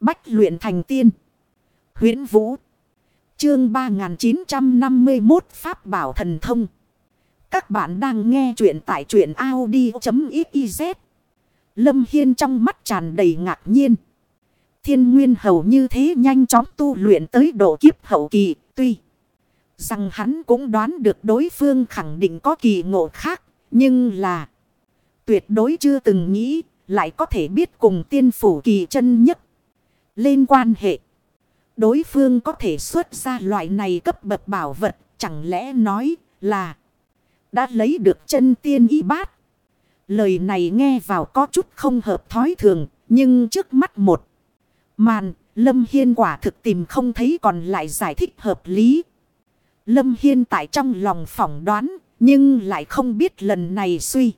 Bách luyện thành tiên. huyễn Vũ. Chương 3951 Pháp Bảo Thần Thông. Các bạn đang nghe truyện tại truyện Audi.xyz. Lâm Hiên trong mắt tràn đầy ngạc nhiên. Thiên nguyên hầu như thế nhanh chóng tu luyện tới độ kiếp hậu kỳ. Tuy rằng hắn cũng đoán được đối phương khẳng định có kỳ ngộ khác. Nhưng là tuyệt đối chưa từng nghĩ lại có thể biết cùng tiên phủ kỳ chân nhất. Lên quan hệ. Đối phương có thể xuất ra loại này cấp bậc bảo vật. Chẳng lẽ nói là đã lấy được chân tiên y bát. Lời này nghe vào có chút không hợp thói thường. Nhưng trước mắt một màn, Lâm Hiên quả thực tìm không thấy còn lại giải thích hợp lý. Lâm Hiên tại trong lòng phỏng đoán. Nhưng lại không biết lần này suy.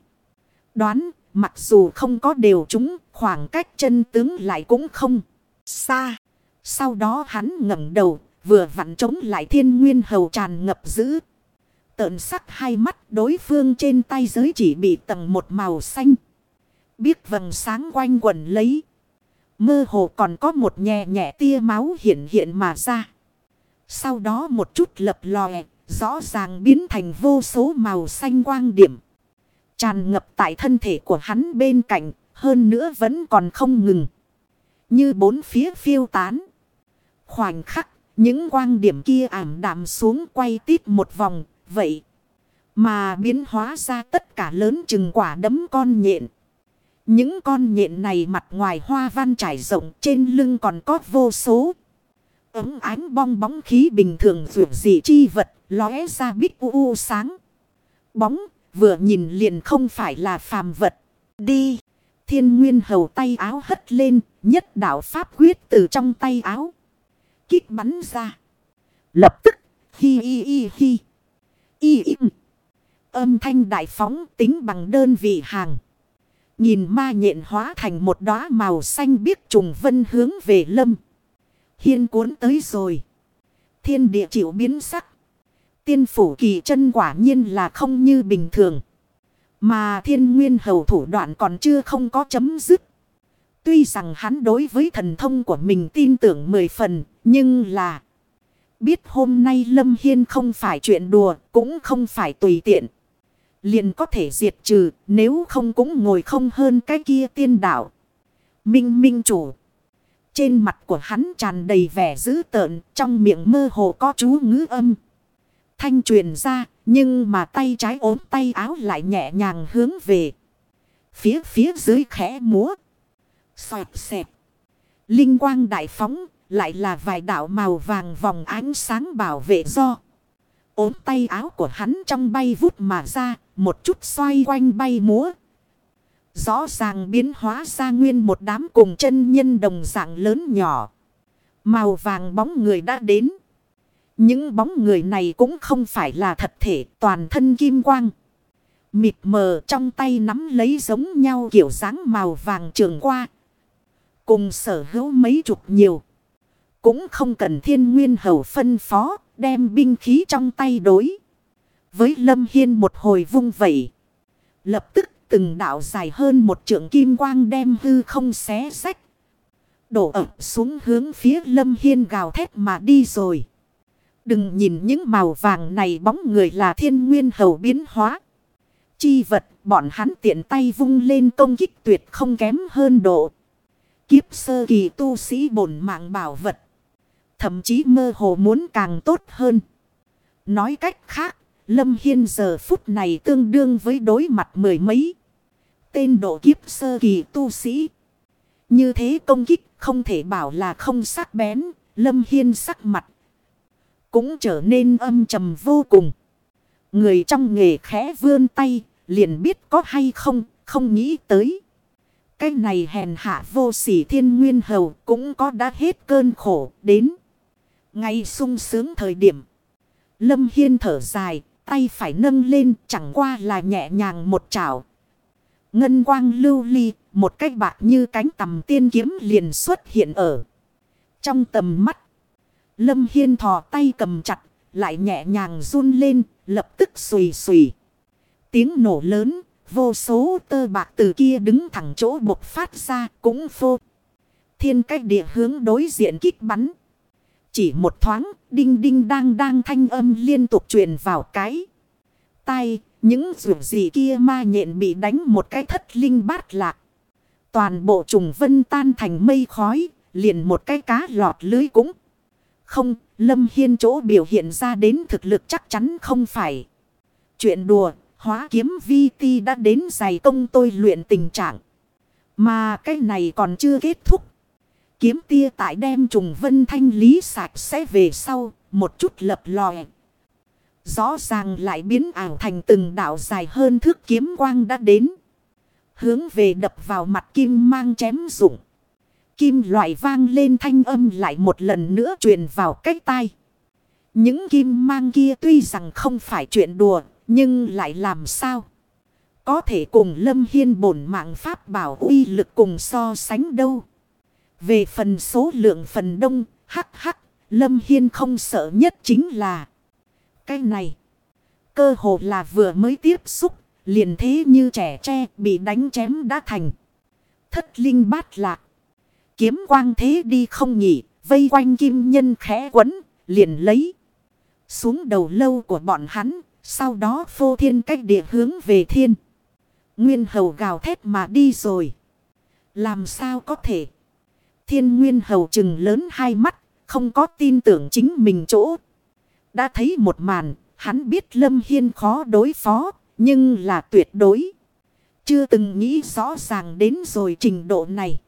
Đoán, mặc dù không có đều chúng khoảng cách chân tướng lại cũng không xa. Sau đó hắn ngẩng đầu, vừa vặn chống lại thiên nguyên hầu tràn ngập dữ, Tợn sắc hai mắt đối phương trên tay giới chỉ bị tầng một màu xanh. Biết vầng sáng quanh quần lấy. Mơ hồ còn có một nhẹ nhẹ tia máu hiện hiện mà ra. Sau đó một chút lập lòe, rõ ràng biến thành vô số màu xanh quang điểm. Tràn ngập tại thân thể của hắn bên cạnh, hơn nữa vẫn còn không ngừng. Như bốn phía phiêu tán. Khoảnh khắc, những quang điểm kia ảm đạm xuống quay tít một vòng, vậy. Mà biến hóa ra tất cả lớn chừng quả đấm con nhện. Những con nhện này mặt ngoài hoa văn trải rộng trên lưng còn có vô số. Ấm ánh bong bóng khí bình thường vượt dị chi vật lóe ra bích u, u sáng. Bóng vừa nhìn liền không phải là phàm vật. Đi! Thiên nguyên hầu tay áo hất lên, nhất đạo pháp quyết từ trong tay áo. Kích bắn ra. Lập tức, hi hi hi hi. Y im. Âm thanh đại phóng tính bằng đơn vị hàng. Nhìn ma nhện hóa thành một đóa màu xanh biếc trùng vân hướng về lâm. Hiên cuốn tới rồi. Thiên địa chịu biến sắc. Tiên phủ kỳ chân quả nhiên là không như bình thường. Mà thiên nguyên hầu thủ đoạn còn chưa không có chấm dứt. Tuy rằng hắn đối với thần thông của mình tin tưởng mười phần, nhưng là... Biết hôm nay Lâm Hiên không phải chuyện đùa, cũng không phải tùy tiện. Liền có thể diệt trừ, nếu không cũng ngồi không hơn cái kia tiên đạo. Minh minh chủ. Trên mặt của hắn tràn đầy vẻ dữ tợn, trong miệng mơ hồ có chú ngữ âm thanh truyền ra, nhưng mà tay trái ốm tay áo lại nhẹ nhàng hướng về. Phía phía dưới khẽ múa. Xoẹt xẹp. Linh quang đại phóng, lại là vài đạo màu vàng vòng ánh sáng bảo vệ do. ốm tay áo của hắn trong bay vút mà ra, một chút xoay quanh bay múa. Rõ ràng biến hóa ra nguyên một đám cùng chân nhân đồng dạng lớn nhỏ. Màu vàng bóng người đã đến. Những bóng người này cũng không phải là thật thể, toàn thân kim quang. Mịt mờ trong tay nắm lấy giống nhau kiểu dáng màu vàng trường qua. Cùng sở hữu mấy chục nhiều. Cũng không cần thiên nguyên hầu phân phó, đem binh khí trong tay đối. Với Lâm Hiên một hồi vung vẩy. Lập tức từng đạo dài hơn một trượng kim quang đem hư không xé sách. Đổ ập xuống hướng phía Lâm Hiên gào thét mà đi rồi. Đừng nhìn những màu vàng này bóng người là thiên nguyên hầu biến hóa. Chi vật bọn hắn tiện tay vung lên công kích tuyệt không kém hơn độ. Kiếp sơ kỳ tu sĩ bổn mạng bảo vật. Thậm chí mơ hồ muốn càng tốt hơn. Nói cách khác, Lâm Hiên giờ phút này tương đương với đối mặt mười mấy. Tên độ kiếp sơ kỳ tu sĩ. Như thế công kích không thể bảo là không sắc bén. Lâm Hiên sắc mặt cũng trở nên âm trầm vô cùng. Người trong nghề khẽ vươn tay, liền biết có hay không, không nghĩ tới. Cái này hèn hạ vô sỉ thiên nguyên hầu cũng có đã hết cơn khổ đến. Ngay sung sướng thời điểm. Lâm Hiên thở dài, tay phải nâng lên chẳng qua là nhẹ nhàng một chảo. Ngân quang lưu ly, một cách bạc như cánh tầm tiên kiếm liền xuất hiện ở. Trong tầm mắt. Lâm Hiên thò tay cầm chặt, lại nhẹ nhàng run lên, lập tức xùy xùy. Tiếng nổ lớn, vô số tơ bạc từ kia đứng thẳng chỗ bộc phát ra cũng phô. thiên cách địa hướng đối diện kích bắn. Chỉ một thoáng, đinh đinh đang đang thanh âm liên tục truyền vào cái. tay những rượu gì kia ma nhện bị đánh một cái thất linh bát lạc. Toàn bộ trùng vân tan thành mây khói, liền một cái cá lọt lưới cũng. Không, Lâm Hiên chỗ biểu hiện ra đến thực lực chắc chắn không phải. Chuyện đùa, hóa kiếm vi ti đã đến dày công tôi luyện tình trạng. Mà cái này còn chưa kết thúc. Kiếm tia tại đem trùng vân thanh lý sạch sẽ về sau, một chút lập lòe. Rõ ràng lại biến ảo thành từng đảo dài hơn thước kiếm quang đã đến. Hướng về đập vào mặt kim mang chém rụng. Kim loại vang lên thanh âm lại một lần nữa truyền vào cách tai. Những kim mang kia tuy rằng không phải chuyện đùa, nhưng lại làm sao? Có thể cùng Lâm Hiên bổn mạng pháp bảo uy lực cùng so sánh đâu. Về phần số lượng phần đông, hắc hắc, Lâm Hiên không sợ nhất chính là cái này. Cơ hồ là vừa mới tiếp xúc, liền thế như trẻ tre bị đánh chém đã thành. Thất linh bát lạc. Kiếm quang thế đi không nhỉ, vây quanh kim nhân khẽ quấn, liền lấy. Xuống đầu lâu của bọn hắn, sau đó phô thiên cách địa hướng về thiên. Nguyên hầu gào thét mà đi rồi. Làm sao có thể? Thiên nguyên hầu chừng lớn hai mắt, không có tin tưởng chính mình chỗ. Đã thấy một màn, hắn biết Lâm Hiên khó đối phó, nhưng là tuyệt đối. Chưa từng nghĩ rõ ràng đến rồi trình độ này.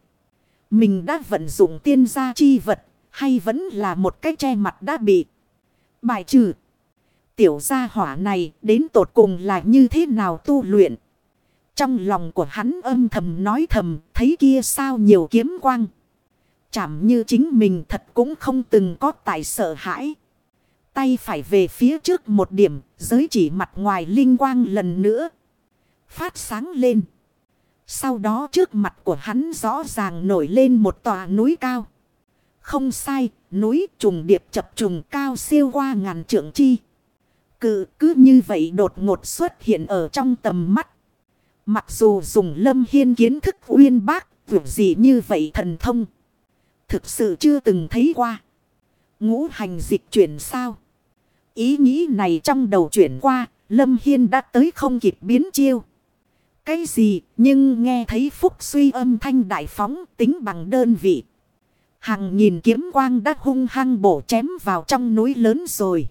Mình đã vận dụng tiên gia chi vật, hay vẫn là một cái che mặt đã bị bài trừ. Tiểu gia hỏa này đến tột cùng là như thế nào tu luyện. Trong lòng của hắn âm thầm nói thầm, thấy kia sao nhiều kiếm quang. Chảm như chính mình thật cũng không từng có tài sợ hãi. Tay phải về phía trước một điểm, giới chỉ mặt ngoài linh quang lần nữa. Phát sáng lên. Sau đó trước mặt của hắn rõ ràng nổi lên một tòa núi cao. Không sai, núi trùng điệp chập trùng cao siêu qua ngàn trượng chi. Cự cứ như vậy đột ngột xuất hiện ở trong tầm mắt. Mặc dù dùng lâm hiên kiến thức uyên bác, vượt gì như vậy thần thông. Thực sự chưa từng thấy qua. Ngũ hành dịch chuyển sao? Ý nghĩ này trong đầu chuyển qua, Lâm Hiên đã tới không kịp biến chiêu. Cái gì, nhưng nghe thấy phúc suy âm thanh đại phóng tính bằng đơn vị. Hằng nhìn kiếm quang đã hung hăng bổ chém vào trong núi lớn rồi.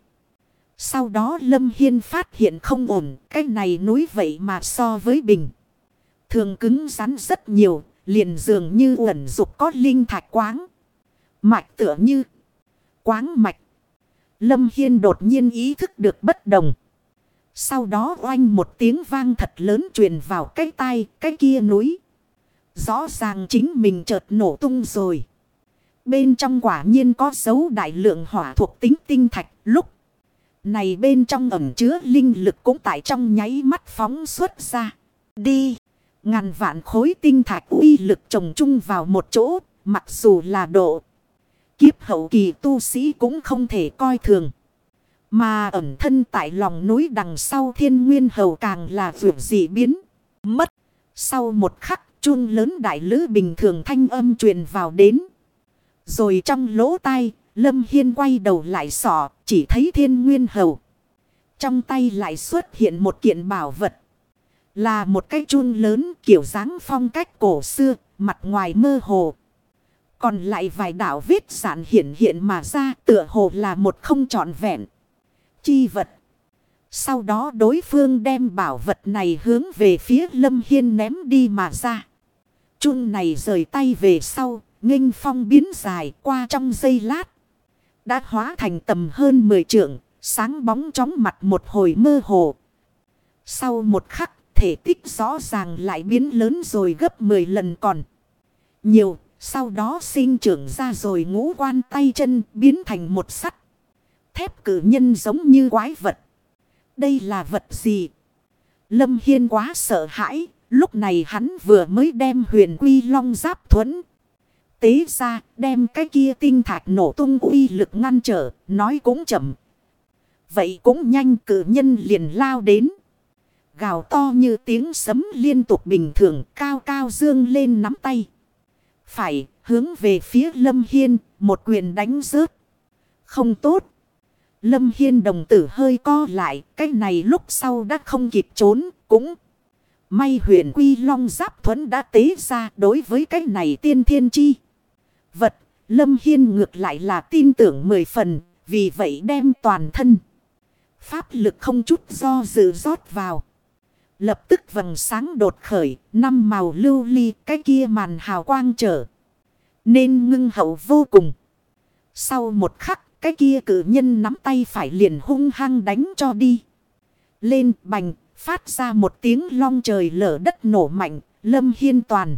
Sau đó Lâm Hiên phát hiện không ổn, cái này núi vậy mà so với bình. Thường cứng rắn rất nhiều, liền dường như ẩn dục có linh thạch quáng. Mạch tựa như quáng mạch. Lâm Hiên đột nhiên ý thức được bất đồng. Sau đó oanh một tiếng vang thật lớn truyền vào cái tay, cái kia núi. Rõ ràng chính mình chợt nổ tung rồi. Bên trong quả nhiên có dấu đại lượng hỏa thuộc tính tinh thạch lúc. Này bên trong ẩm chứa linh lực cũng tại trong nháy mắt phóng xuất ra. Đi. Ngàn vạn khối tinh thạch uy lực trồng chung vào một chỗ. Mặc dù là độ. Kiếp hậu kỳ tu sĩ cũng không thể coi thường. Mà ẩn thân tại lòng núi đằng sau thiên nguyên hầu càng là vượt dị biến. Mất. Sau một khắc chun lớn đại lữ bình thường thanh âm truyền vào đến. Rồi trong lỗ tai, Lâm Hiên quay đầu lại sỏ, chỉ thấy thiên nguyên hầu. Trong tay lại xuất hiện một kiện bảo vật. Là một cái chun lớn kiểu dáng phong cách cổ xưa, mặt ngoài mơ hồ. Còn lại vài đảo viết sản hiện hiện mà ra tựa hồ là một không trọn vẹn. Chi vật. Sau đó đối phương đem bảo vật này hướng về phía Lâm Hiên ném đi mà ra. Chun này rời tay về sau, nghênh phong biến dài qua trong giây lát. Đã hóa thành tầm hơn 10 trượng, sáng bóng chóng mặt một hồi mơ hồ. Sau một khắc, thể tích rõ ràng lại biến lớn rồi gấp 10 lần còn. Nhiều, sau đó sinh trưởng ra rồi ngũ quan tay chân biến thành một sắt. Thép cử nhân giống như quái vật. Đây là vật gì? Lâm Hiên quá sợ hãi. Lúc này hắn vừa mới đem huyền quy long giáp thuẫn. Tế ra đem cái kia tinh thạch nổ tung uy lực ngăn trở. Nói cũng chậm. Vậy cũng nhanh cử nhân liền lao đến. Gào to như tiếng sấm liên tục bình thường cao cao dương lên nắm tay. Phải, hướng về phía Lâm Hiên, một quyền đánh rớt. Không tốt. Lâm Hiên đồng tử hơi co lại, cái này lúc sau đã không kịp trốn, cũng may huyền quy long giáp thuẫn đã tế ra đối với cái này tiên thiên chi. Vật, Lâm Hiên ngược lại là tin tưởng mười phần, vì vậy đem toàn thân. Pháp lực không chút do dự rót vào. Lập tức vầng sáng đột khởi, năm màu lưu ly, cái kia màn hào quang trở. Nên ngưng hậu vô cùng. Sau một khắc, cái kia cử nhân nắm tay phải liền hung hăng đánh cho đi. Lên bành, phát ra một tiếng long trời lở đất nổ mạnh, lâm hiên toàn.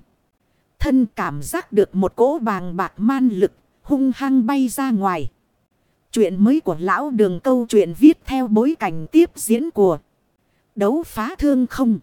Thân cảm giác được một cỗ bàng bạc man lực, hung hăng bay ra ngoài. Chuyện mới của lão đường câu chuyện viết theo bối cảnh tiếp diễn của đấu phá thương không.